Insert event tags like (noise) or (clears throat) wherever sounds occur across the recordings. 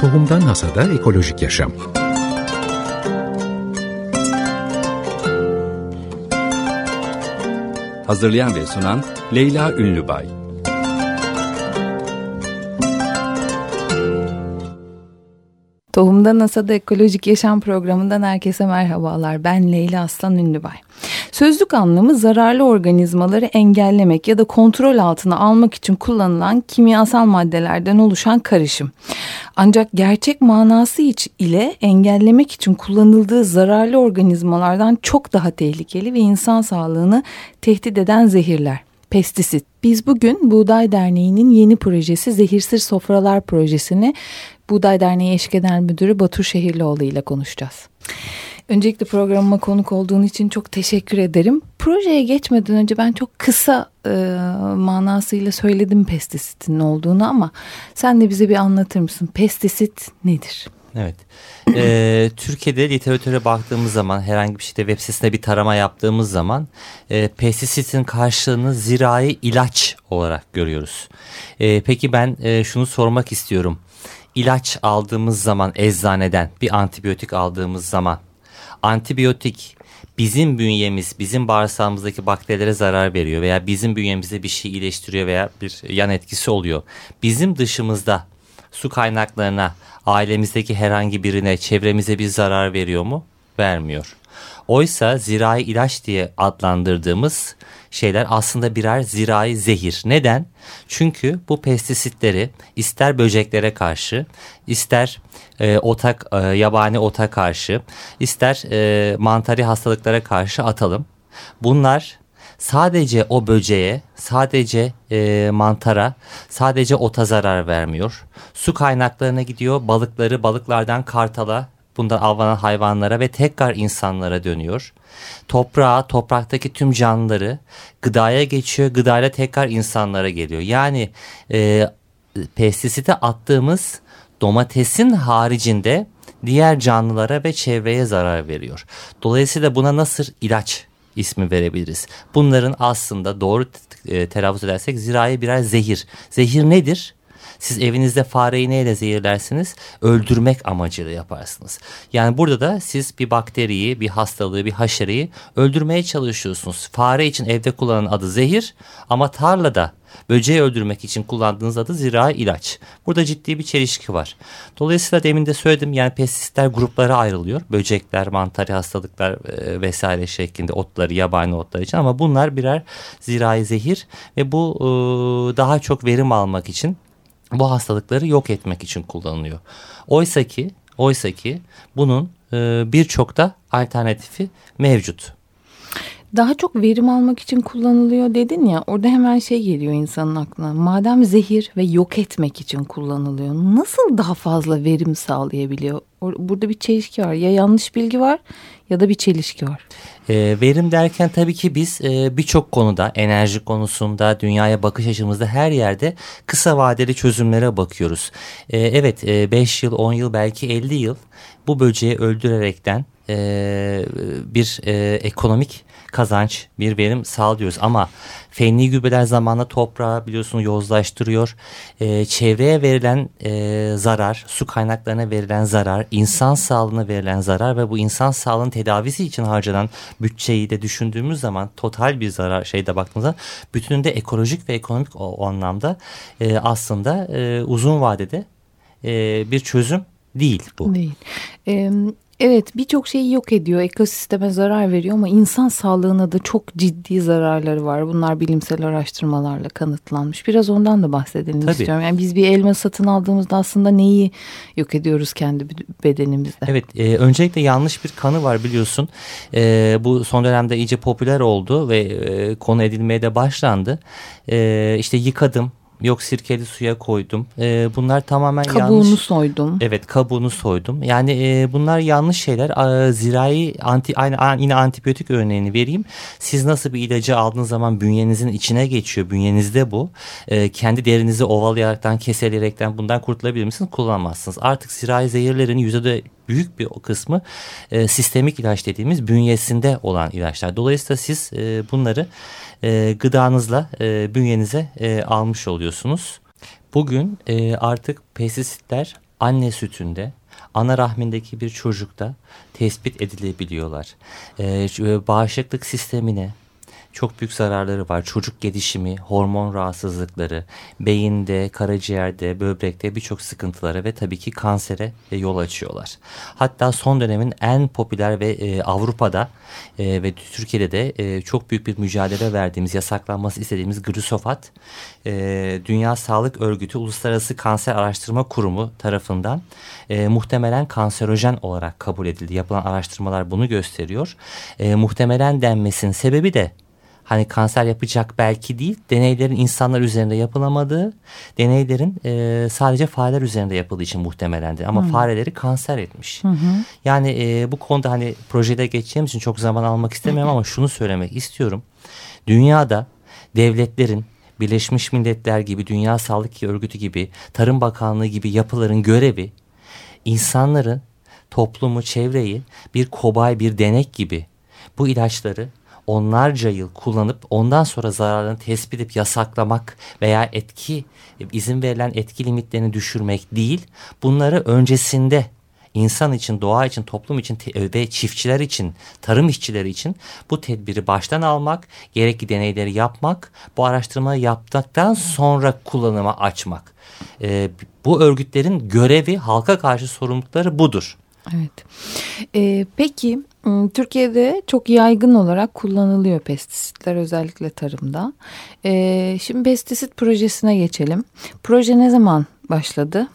Tohumdan Hasada Ekolojik Yaşam Hazırlayan ve sunan Leyla Ünlübay Tohumda NASA'da Ekolojik Yaşam programından herkese merhabalar. Ben Leyla Aslan Ünlübay. Sözlük anlamı zararlı organizmaları engellemek ya da kontrol altına almak için kullanılan kimyasal maddelerden oluşan karışım. Ancak gerçek manası ile engellemek için kullanıldığı zararlı organizmalardan çok daha tehlikeli ve insan sağlığını tehdit eden zehirler pestisit. Biz bugün Buğday Derneği'nin yeni projesi Zehirsiz Sofralar projesini Buğday Derneği Eş Genel Müdürü Batur Şehirlioğlu ile konuşacağız. Öncelikle programıma konuk olduğun için çok teşekkür ederim. Projeye geçmeden önce ben çok kısa e, manasıyla söyledim pestisitin olduğunu ama sen de bize bir anlatır mısın? Pestisit nedir? Evet. Ee, (clears throat) Türkiye'de literatüre baktığımız zaman herhangi bir şeyde web sitesinde bir tarama yaptığımız zaman e, pestisitin karşılığını zirai ilaç olarak görüyoruz. E, peki ben e, şunu sormak istiyorum. İlaç aldığımız zaman eczaneden bir antibiyotik aldığımız zaman antibiyotik bizim bünyemiz, bizim bağırsağımızdaki bakterilere zarar veriyor veya bizim bünyemizde bir şey iyileştiriyor veya bir yan etkisi oluyor. Bizim dışımızda su kaynaklarına, ailemizdeki herhangi birine, çevremize bir zarar veriyor mu? Vermiyor. Oysa zirai ilaç diye adlandırdığımız şeyler aslında birer zirai zehir. Neden? Çünkü bu pestisitleri ister böceklere karşı, ister e, otak e, yabani ota karşı, ister e, mantari hastalıklara karşı atalım. Bunlar sadece o böceğe, sadece e, mantara, sadece ota zarar vermiyor. Su kaynaklarına gidiyor, balıkları balıklardan kartala, bundan avlanan hayvanlara ve tekrar insanlara dönüyor. Toprağa, topraktaki tüm canlıları gıdaya geçiyor, gıdayla tekrar insanlara geliyor. Yani e, pestisite attığımız domatesin haricinde diğer canlılara ve çevreye zarar veriyor. Dolayısıyla buna nasıl ilaç ismi verebiliriz. Bunların aslında doğru e, telaffuz edersek zirai birer zehir. Zehir nedir? Siz evinizde fareyi neyle zehirlersiniz? Öldürmek amacıyla yaparsınız. Yani burada da siz bir bakteriyi, bir hastalığı, bir haşereyi öldürmeye çalışıyorsunuz. Fare için evde kullanılan adı zehir ama tarlada böceği öldürmek için kullandığınız adı zirai ilaç. Burada ciddi bir çelişki var. Dolayısıyla demin de söyledim yani pestisitler gruplara ayrılıyor. Böcekler, mantarı hastalıklar e, vesaire şeklinde otları, yabani otlar için ama bunlar birer zirai zehir ve bu e, daha çok verim almak için bu hastalıkları yok etmek için kullanılıyor. Oysa ki, oysa ki bunun e, birçok da alternatifi mevcut. Daha çok verim almak için kullanılıyor dedin ya orada hemen şey geliyor insanın aklına. Madem zehir ve yok etmek için kullanılıyor nasıl daha fazla verim sağlayabiliyor? Burada bir çelişki var ya yanlış bilgi var ya da bir çelişki var. E, verim derken tabii ki biz e, birçok konuda enerji konusunda dünyaya bakış açımızda her yerde kısa vadeli çözümlere bakıyoruz. E, evet 5 e, yıl 10 yıl belki 50 yıl bu böceği öldürerekten e, bir e, ekonomik kazanç, bir verim sağlıyoruz. Ama fenli gübreler zamanla toprağı biliyorsunuz yozlaştırıyor. E, çevreye verilen e, zarar, su kaynaklarına verilen zarar, insan sağlığına verilen zarar ve bu insan sağlığının tedavisi için harcanan bütçeyi de düşündüğümüz zaman total bir zarar şeyde baktığımızda bütününde ekolojik ve ekonomik o, o anlamda e, aslında e, uzun vadede e, bir çözüm değil bu. Değil. Ee, Evet birçok şeyi yok ediyor, ekosisteme zarar veriyor ama insan sağlığına da çok ciddi zararları var. Bunlar bilimsel araştırmalarla kanıtlanmış. Biraz ondan da bahsedelim Tabii. istiyorum. Yani biz bir elma satın aldığımızda aslında neyi yok ediyoruz kendi bedenimizde? Evet e, öncelikle yanlış bir kanı var biliyorsun. E, bu son dönemde iyice popüler oldu ve e, konu edilmeye de başlandı. E, işte yıkadım, Yok sirkeli suya koydum. E, bunlar tamamen kabuğunu yanlış. Kabuğunu soydum. Evet kabuğunu soydum. Yani e, bunlar yanlış şeyler. E, zirai anti aynı yine antibiyotik örneğini vereyim. Siz nasıl bir ilacı aldığınız zaman bünyenizin içine geçiyor. Bünyenizde bu. E, kendi derinizi ovalayaraktan, keseleyerekten bundan kurtulabilir misiniz? Kullanmazsınız. Artık zirai zehirlerin yüzde büyük bir kısmı e, sistemik ilaç dediğimiz bünyesinde olan ilaçlar. Dolayısıyla siz e, bunları e, gıdanızla e, bünyenize e, almış oluyorsunuz. Bugün e, artık pestisitler anne sütünde ana rahmindeki bir çocukta tespit edilebiliyorlar. Ee, bağışıklık sistemine, çok büyük zararları var. Çocuk gelişimi, hormon rahatsızlıkları, beyinde, karaciğerde, böbrekte birçok sıkıntılara ve tabii ki kansere yol açıyorlar. Hatta son dönemin en popüler ve e, Avrupa'da e, ve Türkiye'de de e, çok büyük bir mücadele verdiğimiz, yasaklanması istediğimiz grisofat, e, Dünya Sağlık Örgütü Uluslararası Kanser Araştırma Kurumu tarafından e, muhtemelen kanserojen olarak kabul edildi. Yapılan araştırmalar bunu gösteriyor. E, muhtemelen denmesinin sebebi de hani kanser yapacak belki değil deneylerin insanlar üzerinde yapılamadığı deneylerin e, sadece fareler üzerinde yapıldığı için muhtemelendi ama hmm. fareleri kanser etmiş. Hı Yani e, bu konuda hani projede geçeceğim için çok zaman almak istemiyorum ama şunu söylemek istiyorum. Dünyada devletlerin Birleşmiş Milletler gibi Dünya Sağlık Örgütü gibi Tarım Bakanlığı gibi yapıların görevi insanların toplumu, çevreyi bir kobay, bir denek gibi bu ilaçları onlarca yıl kullanıp ondan sonra zararını tespit edip yasaklamak veya etki izin verilen etki limitlerini düşürmek değil. Bunları öncesinde insan için, doğa için, toplum için ve çiftçiler için, tarım işçileri için bu tedbiri baştan almak, gerekli deneyleri yapmak, bu araştırmayı yaptıktan sonra kullanıma açmak. Ee, bu örgütlerin görevi, halka karşı sorumlulukları budur. Evet. Ee, peki Türkiye'de çok yaygın olarak kullanılıyor pestisitler özellikle tarımda. Ee, şimdi pestisit projesine geçelim. Proje ne zaman başladı?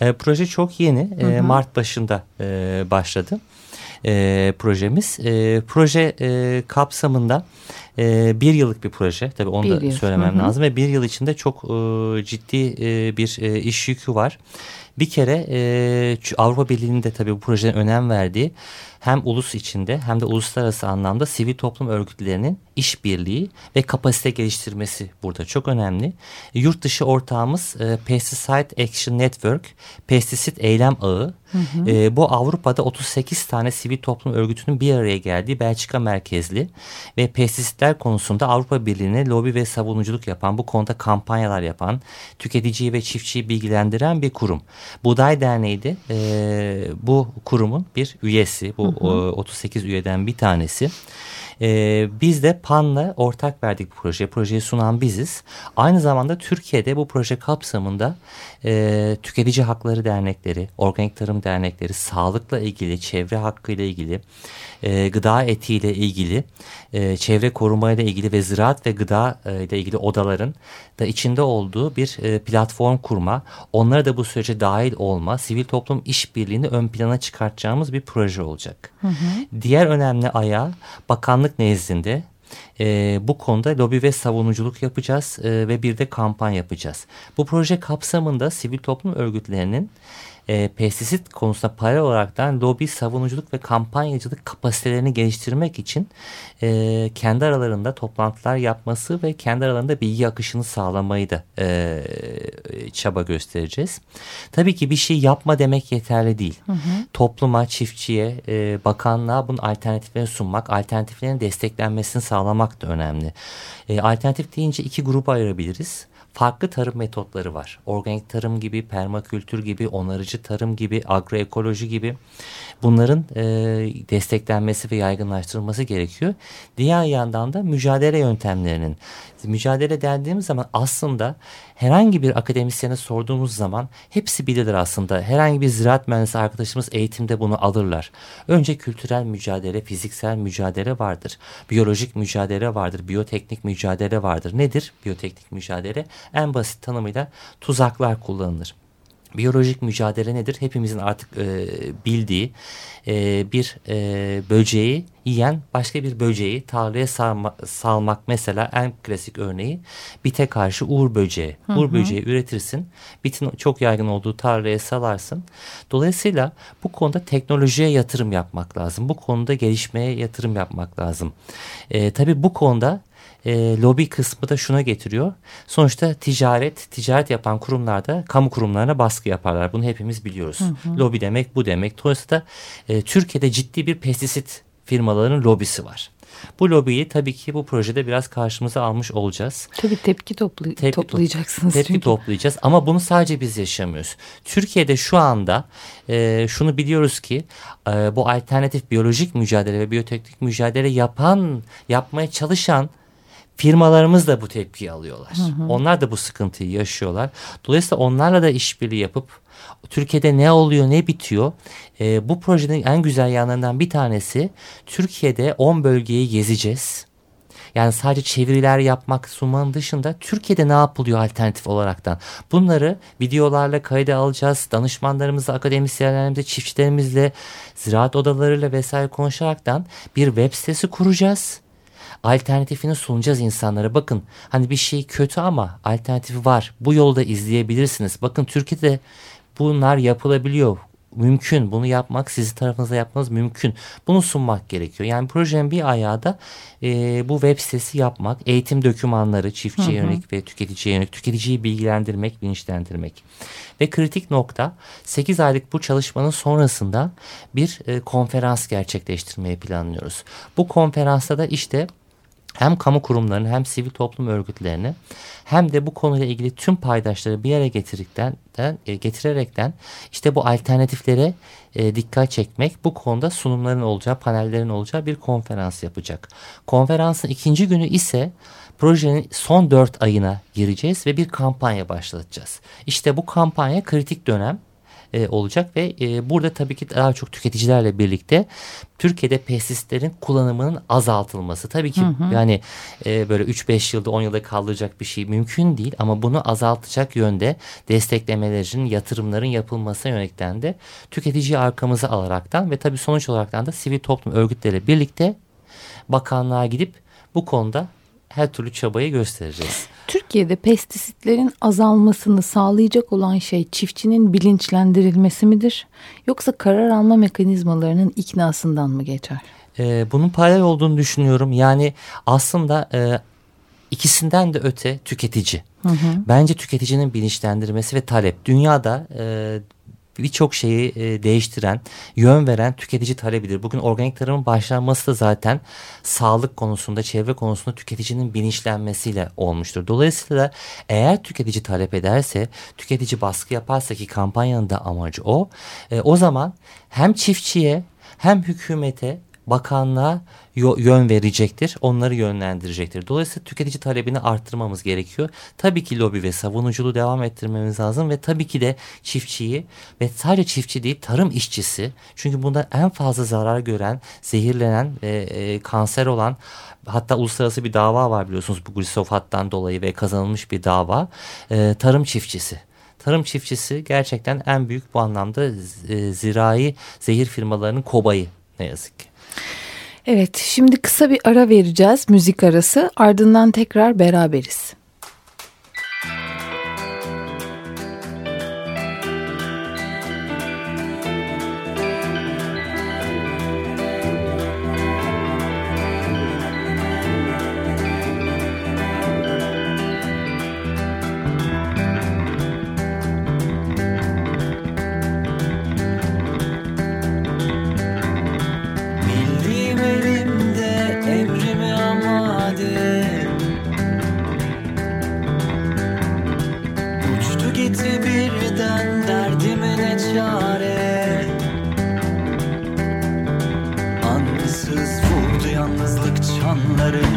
E, proje çok yeni. Hı hı. E, Mart başında e, başladı e, projemiz. E, proje e, kapsamında e, bir yıllık bir proje. Tabii onu bir da yıl. söylemem hı hı. lazım. Ve bir yıl içinde çok e, ciddi e, bir e, iş yükü var. Bir kere e, Avrupa Birliği'nin de tabii bu projenin önem verdiği hem ulus içinde hem de uluslararası anlamda sivil toplum örgütlerinin işbirliği ve kapasite geliştirmesi burada çok önemli. Yurt dışı ortağımız e, Pesticide Action Network, Pestisit Eylem Ağı. Hı hı. E, bu Avrupa'da 38 tane sivil toplum örgütünün bir araya geldiği Belçika merkezli ve pestisitler konusunda Avrupa Birliği'ne lobi ve savunuculuk yapan, bu konuda kampanyalar yapan, tüketiciyi ve çiftçiyi bilgilendiren bir kurum. Buğday Derneği de e, bu kurumun bir üyesi. Bu hı hı. 38 üyeden bir tanesi. E, biz de PAN'la ortak verdik bu proje. Projeyi sunan biziz. Aynı zamanda Türkiye'de bu proje kapsamında e, tüketici hakları dernekleri, organik tarım dernekleri, sağlıkla ilgili, çevre hakkıyla ilgili, e, gıda etiyle ilgili, e, çevre korumayla ilgili ve ziraat ve gıda e, ile ilgili odaların da içinde olduğu bir e, platform kurma, onlara da bu sürece dahil olma, sivil toplum işbirliğini ön plana çıkartacağımız bir proje olacak. Hı hı. Diğer önemli ayağı bakanlık nezdinde e, bu konuda lobi ve savunuculuk yapacağız e, ve bir de kampanya yapacağız. Bu proje kapsamında sivil toplum örgütlerinin e, pestisit konusunda paralel olaraktan lobi, savunuculuk ve kampanyacılık kapasitelerini geliştirmek için e, kendi aralarında toplantılar yapması ve kendi aralarında bilgi akışını sağlamayı da e, çaba göstereceğiz. Tabii ki bir şey yapma demek yeterli değil. Hı hı. Topluma, çiftçiye, e, bakanlığa bunun alternatiflerini sunmak, alternatiflerin desteklenmesini sağlamak da önemli. E, alternatif deyince iki gruba ayırabiliriz farklı tarım metotları var. Organik tarım gibi, permakültür gibi, onarıcı tarım gibi, agroekoloji gibi bunların e, desteklenmesi ve yaygınlaştırılması gerekiyor. Diğer yandan da mücadele yöntemlerinin mücadele dendiğimiz zaman aslında herhangi bir akademisyene sorduğumuz zaman hepsi bilir aslında. Herhangi bir ziraat mühendisi arkadaşımız eğitimde bunu alırlar. Önce kültürel mücadele, fiziksel mücadele vardır. Biyolojik mücadele vardır, biyoteknik mücadele vardır. Nedir biyoteknik mücadele? En basit tanımıyla tuzaklar kullanılır. Biyolojik mücadele nedir? Hepimizin artık e, bildiği e, bir e, böceği yiyen başka bir böceği tarlaya salma, salmak mesela en klasik örneği bite karşı uğur böceği. Hı hı. Uğur böceği üretirsin. Bitin çok yaygın olduğu tarlaya salarsın. Dolayısıyla bu konuda teknolojiye yatırım yapmak lazım. Bu konuda gelişmeye yatırım yapmak lazım. E, tabii bu konuda e, lobi kısmı da şuna getiriyor. Sonuçta ticaret, ticaret yapan kurumlarda kamu kurumlarına baskı yaparlar. Bunu hepimiz biliyoruz. Hı hı. Lobi demek bu demek. Dolayısıyla e, Türkiye'de ciddi bir pestisit firmaların lobisi var. Bu lobiyi tabii ki bu projede biraz karşımıza almış olacağız. Tabii tepki, toplu tepki toplayacaksınız. Tepki çünkü. toplayacağız ama bunu sadece biz yaşamıyoruz. Türkiye'de şu anda e, şunu biliyoruz ki e, bu alternatif biyolojik mücadele ve biyoteknik mücadele yapan, yapmaya çalışan firmalarımız da bu tepkiyi alıyorlar. Hı hı. Onlar da bu sıkıntıyı yaşıyorlar. Dolayısıyla onlarla da işbirliği yapıp Türkiye'de ne oluyor ne bitiyor e, bu projenin en güzel yanlarından bir tanesi Türkiye'de 10 bölgeyi gezeceğiz. Yani sadece çeviriler yapmak sunmanın dışında Türkiye'de ne yapılıyor alternatif olaraktan? Bunları videolarla kayda alacağız. Danışmanlarımızla, akademisyenlerimizle, çiftçilerimizle, ziraat odalarıyla vesaire konuşaraktan bir web sitesi kuracağız alternatifini sunacağız insanlara. Bakın hani bir şey kötü ama alternatifi var. Bu yolda izleyebilirsiniz. Bakın Türkiye'de bunlar yapılabiliyor. Mümkün. Bunu yapmak sizin tarafınıza yapmanız mümkün. Bunu sunmak gerekiyor. Yani projenin bir ayağı da e, bu web sitesi yapmak. Eğitim dokümanları çiftçiye yönelik ve tüketiciye yönelik. Tüketiciyi bilgilendirmek, bilinçlendirmek. Ve kritik nokta 8 aylık bu çalışmanın sonrasında bir e, konferans gerçekleştirmeyi planlıyoruz. Bu konferansta da işte hem kamu kurumlarını hem sivil toplum örgütlerini hem de bu konuyla ilgili tüm paydaşları bir yere getirdikten e, getirerekten işte bu alternatiflere e, dikkat çekmek bu konuda sunumların olacağı panellerin olacağı bir konferans yapacak. Konferansın ikinci günü ise projenin son dört ayına gireceğiz ve bir kampanya başlatacağız. İşte bu kampanya kritik dönem e, olacak ve e, burada tabii ki daha çok tüketicilerle birlikte Türkiye'de pestisitlerin kullanımının azaltılması. Tabii ki hı hı. yani e, böyle 3-5 yılda 10 yılda kaldıracak bir şey mümkün değil ama bunu azaltacak yönde desteklemelerin, yatırımların yapılmasına yönelikten de tüketiciyi arkamıza alaraktan ve tabii sonuç olaraktan da sivil toplum örgütleriyle birlikte bakanlığa gidip bu konuda her türlü çabayı göstereceğiz. Türkiye'de pestisitlerin azalmasını sağlayacak olan şey çiftçinin bilinçlendirilmesi midir? Yoksa karar alma mekanizmalarının iknasından mı geçer? Ee, bunun paralel olduğunu düşünüyorum. Yani aslında e, ikisinden de öte tüketici. Hı hı. Bence tüketicinin bilinçlendirmesi ve talep. Dünyada e, birçok şeyi e, değiştiren, yön veren tüketici talebidir. Bugün organik tarımın başlanması da zaten sağlık konusunda, çevre konusunda tüketicinin bilinçlenmesiyle olmuştur. Dolayısıyla da eğer tüketici talep ederse, tüketici baskı yaparsa ki kampanyanın da amacı o, e, o zaman hem çiftçiye hem hükümete bakanlığa yön verecektir. Onları yönlendirecektir. Dolayısıyla tüketici talebini arttırmamız gerekiyor. Tabii ki lobi ve savunuculuğu devam ettirmemiz lazım ve tabii ki de çiftçiyi ve sadece çiftçi değil tarım işçisi çünkü bunda en fazla zarar gören, zehirlenen, e, e, kanser olan hatta uluslararası bir dava var biliyorsunuz bu glisofattan dolayı ve kazanılmış bir dava. E, tarım çiftçisi tarım çiftçisi gerçekten en büyük bu anlamda e, zirai zehir firmalarının kobayı ne yazık ki. Evet şimdi kısa bir ara vereceğiz müzik arası ardından tekrar beraberiz.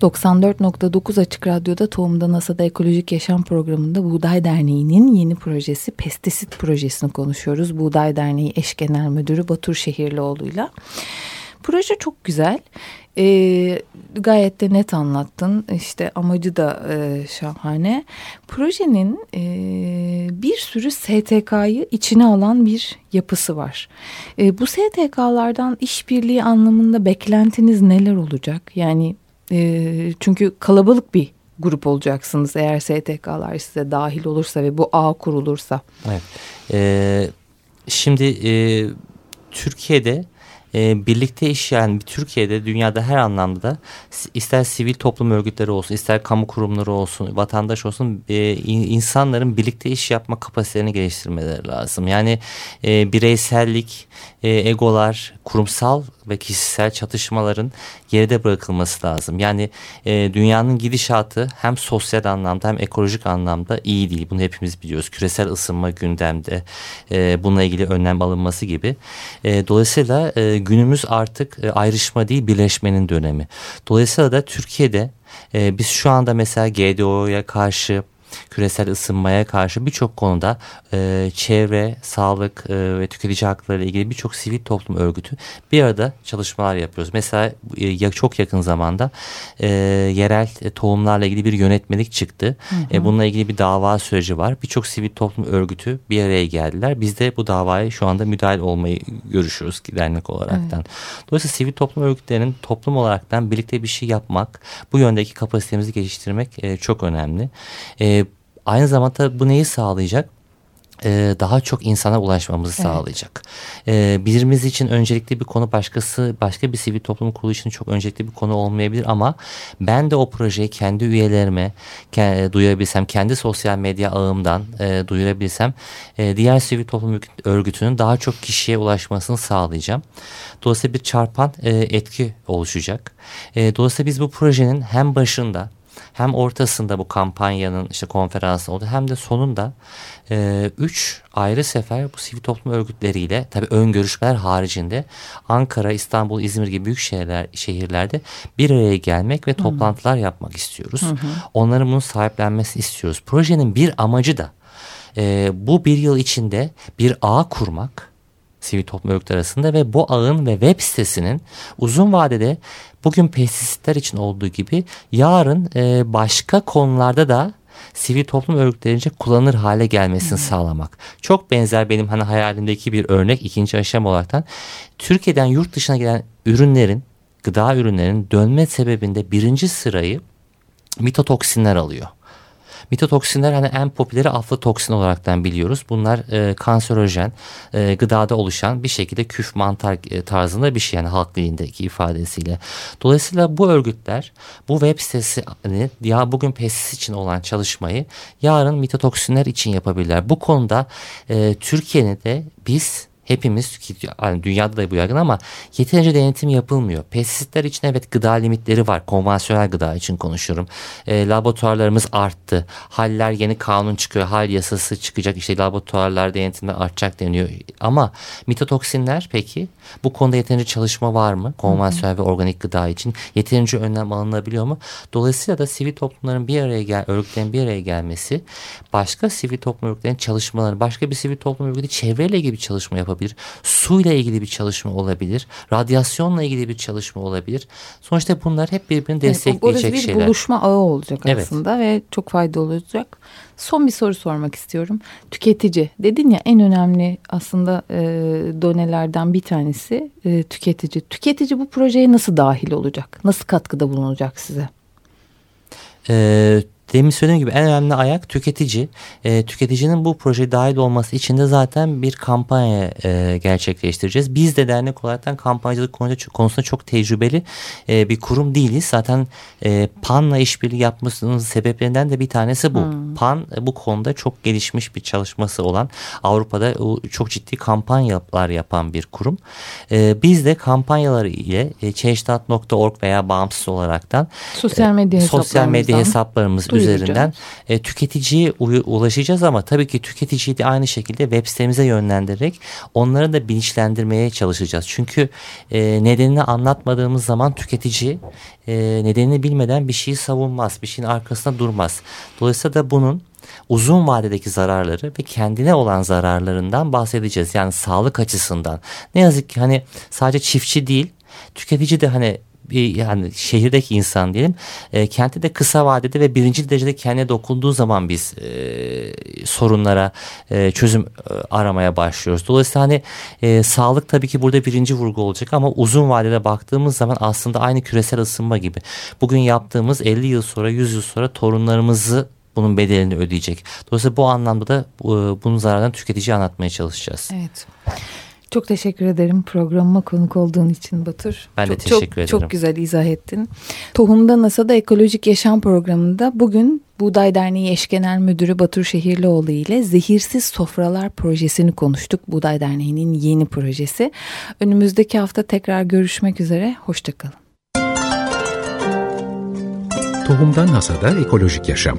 ...94.9 Açık Radyo'da Tohumda NASA'da Ekolojik Yaşam Programı'nda Buğday Derneği'nin yeni projesi Pestisit Projesi'ni konuşuyoruz. Buğday Derneği Eş Genel Müdürü Batur Şehirlioğlu'yla. Proje çok güzel. Ee, gayet de net anlattın. İşte amacı da e, şahane. Projenin e, bir sürü STK'yı içine alan bir yapısı var. E, bu STK'lardan işbirliği anlamında beklentiniz neler olacak? Yani e, çünkü kalabalık bir grup olacaksınız eğer STK'lar size dahil olursa ve bu ağ kurulursa. Evet. Ee, şimdi e, Türkiye'de e, birlikte işleyen bir Türkiye'de dünyada her anlamda ister sivil toplum örgütleri olsun ister kamu kurumları olsun vatandaş olsun e, insanların birlikte iş yapma kapasitelerini geliştirmeleri lazım. Yani e, bireysellik, e, egolar, kurumsal ve kişisel çatışmaların geride bırakılması lazım. Yani e, dünyanın gidişatı hem sosyal anlamda hem ekolojik anlamda iyi değil. Bunu hepimiz biliyoruz. Küresel ısınma gündemde e, bununla ilgili önlem alınması gibi. E, dolayısıyla e, günümüz artık e, ayrışma değil birleşmenin dönemi. Dolayısıyla da Türkiye'de e, biz şu anda mesela GDO'ya karşı küresel ısınmaya karşı birçok konuda e, çevre, sağlık e, ve tüketici hakları ile ilgili birçok sivil toplum örgütü bir arada çalışmalar yapıyoruz. Mesela e, çok yakın zamanda e, yerel e, tohumlarla ilgili bir yönetmelik çıktı. Hı hı. E, bununla ilgili bir dava süreci var. Birçok sivil toplum örgütü bir araya geldiler. Biz de bu davaya şu anda müdahil olmayı görüşüyoruz dernek olaraktan. Evet. Dolayısıyla sivil toplum örgütlerinin toplum olaraktan birlikte bir şey yapmak, bu yöndeki kapasitemizi geliştirmek e, çok önemli. E, Aynı zamanda bu neyi sağlayacak? e, daha çok insana ulaşmamızı evet. sağlayacak. E, birimiz için öncelikli bir konu başkası başka bir sivil toplum kurulu için çok öncelikli bir konu olmayabilir ama ben de o projeyi kendi üyelerime ke, duyurabilsem kendi sosyal medya ağımdan e, duyurabilsem e, diğer sivil toplum örgütünün daha çok kişiye ulaşmasını sağlayacağım. Dolayısıyla bir çarpan e, etki oluşacak. E, dolayısıyla biz bu projenin hem başında hem ortasında bu kampanyanın işte konferansı oldu hem de sonunda e, üç ayrı sefer bu sivil toplum örgütleriyle tabi ön görüşmeler haricinde Ankara, İstanbul, İzmir gibi büyük şehirler, şehirlerde bir araya gelmek ve toplantılar hı. yapmak istiyoruz. Hı hı. Onların bunu sahiplenmesini istiyoruz. Projenin bir amacı da e, bu bir yıl içinde bir ağ kurmak sivil toplum örgütleri arasında ve bu ağın ve web sitesinin uzun vadede bugün pestisitler için olduğu gibi yarın e, başka konularda da sivil toplum örgütlerince kullanılır hale gelmesini hmm. sağlamak. Çok benzer benim hani hayalimdeki bir örnek ikinci aşama olaraktan Türkiye'den yurt dışına gelen ürünlerin gıda ürünlerinin dönme sebebinde birinci sırayı mitotoksinler alıyor. Mitotoksinler hani en popüleri aflatoksin olaraktan biliyoruz. Bunlar e, kanserojen, e, gıdada oluşan bir şekilde küf mantar e, tarzında bir şey yani halk dilindeki ifadesiyle. Dolayısıyla bu örgütler bu web sitesini ya bugün pestisit için olan çalışmayı yarın mitotoksinler için yapabilirler. Bu konuda e, Türkiye'nin biz hepimiz yani dünyada da bu yaygın ama yeterince denetim yapılmıyor. Pestisitler için evet gıda limitleri var. Konvansiyonel gıda için konuşuyorum. E, laboratuvarlarımız arttı. Haller yeni kanun çıkıyor. Hal yasası çıkacak. İşte laboratuvarlar denetimde artacak deniyor. Ama mitotoksinler peki bu konuda yeterince çalışma var mı? Konvansiyonel ve organik gıda için yeterince önlem alınabiliyor mu? Dolayısıyla da sivil toplumların bir araya gel, örgütlerin bir araya gelmesi başka sivil toplum örgütlerinin çalışmaları, başka bir sivil toplum örgütü çevreyle ilgili bir çalışma yapabilir olabilir. Suyla ilgili bir çalışma olabilir. Radyasyonla ilgili bir çalışma olabilir. Sonuçta bunlar hep birbirini destekleyecek evet, bir şeyler. bir buluşma ağı olacak evet. aslında ve çok faydalı olacak. Son bir soru sormak istiyorum. Tüketici dedin ya en önemli aslında e, donelerden bir tanesi e, tüketici. Tüketici bu projeye nasıl dahil olacak? Nasıl katkıda bulunacak size? Ee, demin söylediğim gibi en önemli ayak tüketici. E, tüketicinin bu projeye dahil olması için de zaten bir kampanya e, gerçekleştireceğiz. Biz de dernek olarak kampanyacılık konusunda çok tecrübeli e, bir kurum değiliz. Zaten e, PAN'la işbirliği yapmasının sebeplerinden de bir tanesi bu. Hmm. PAN e, bu konuda çok gelişmiş bir çalışması olan Avrupa'da çok ciddi kampanyalar yapan bir kurum. E, biz de kampanyaları ile e, change.org veya bağımsız olaraktan sosyal medya, e, sosyal medya hesaplarımız üzerinden e, tüketiciye ulaşacağız ama tabii ki tüketiciyi de aynı şekilde web sitemize yönlendirerek onları da bilinçlendirmeye çalışacağız. Çünkü e, nedenini anlatmadığımız zaman tüketici e, nedenini bilmeden bir şeyi savunmaz, bir şeyin arkasında durmaz. Dolayısıyla da bunun uzun vadedeki zararları ve kendine olan zararlarından bahsedeceğiz. Yani sağlık açısından. Ne yazık ki hani sadece çiftçi değil tüketici de hani bir yani şehirdeki insan diyelim e, kentte de kısa vadede ve birinci derecede kendine dokunduğu zaman biz e, sorunlara e, çözüm e, aramaya başlıyoruz. Dolayısıyla hani e, sağlık tabii ki burada birinci vurgu olacak ama uzun vadede baktığımız zaman aslında aynı küresel ısınma gibi. Bugün yaptığımız 50 yıl sonra 100 yıl sonra torunlarımızı bunun bedelini ödeyecek. Dolayısıyla bu anlamda da e, bunun zararını tüketiciye anlatmaya çalışacağız. Evet. Çok teşekkür ederim programıma konuk olduğun için Batur. Ben çok, de teşekkür çok, ederim. Çok güzel izah ettin. Tohumda NASA'da Ekolojik Yaşam Programı'nda bugün Buğday Derneği Eş Genel Müdürü Batur Şehirlioğlu ile Zehirsiz Sofralar Projesi'ni konuştuk. Buğday Derneği'nin yeni projesi. Önümüzdeki hafta tekrar görüşmek üzere. Hoşçakalın. Tohumdan NASA'da Ekolojik Yaşam